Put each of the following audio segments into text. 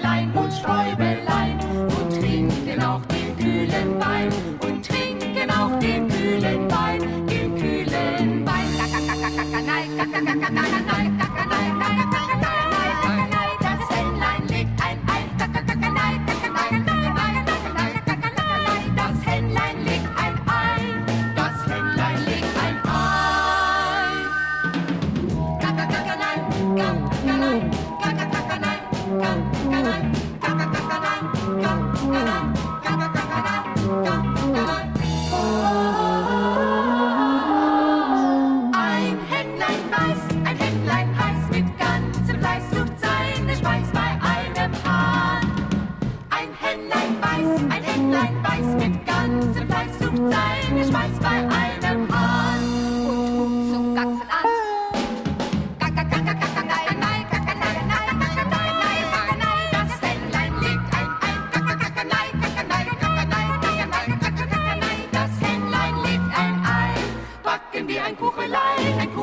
Sträubelein und Sträubelein und trinken auch den kühlen Wein und trinken auch den kühlen Wein, den kühlen Wein. Gaga, gaga, gaga, gaga, gaga, Thank you.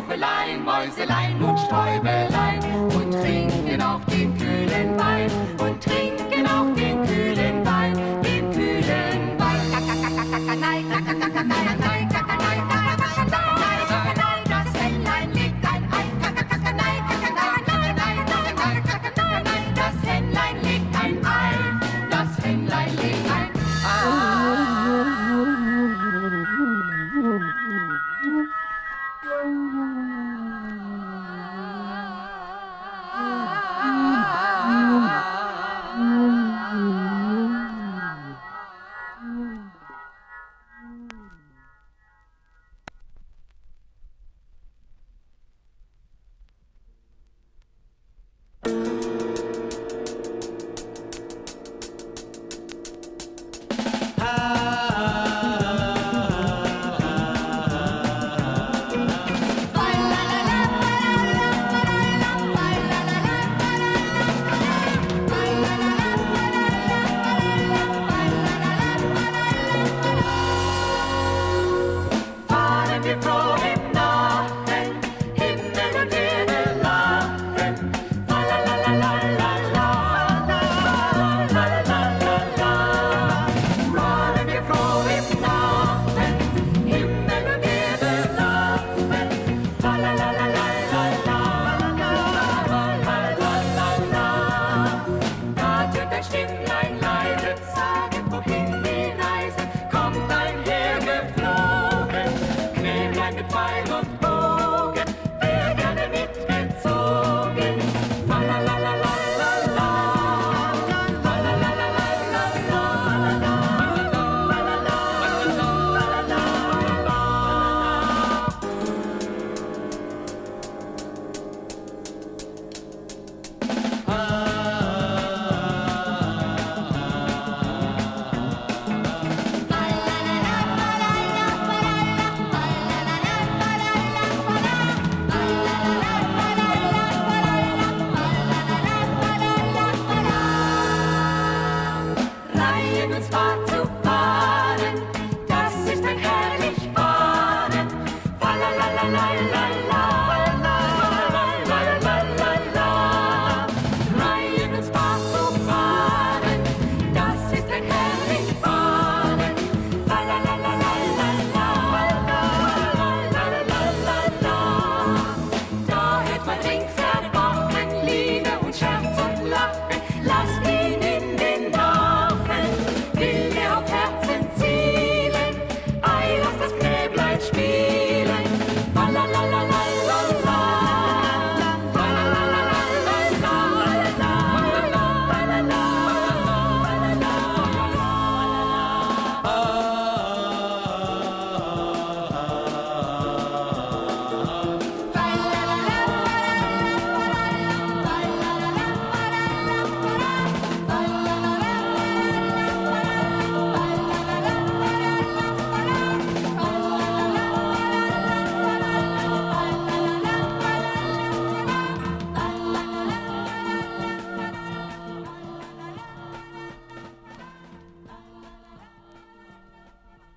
Taubelein, Mäuselein und Stäubelein und trinken auch den kühlen Wein und trinken auch den kühlen Wein, den kühlen Wein. how.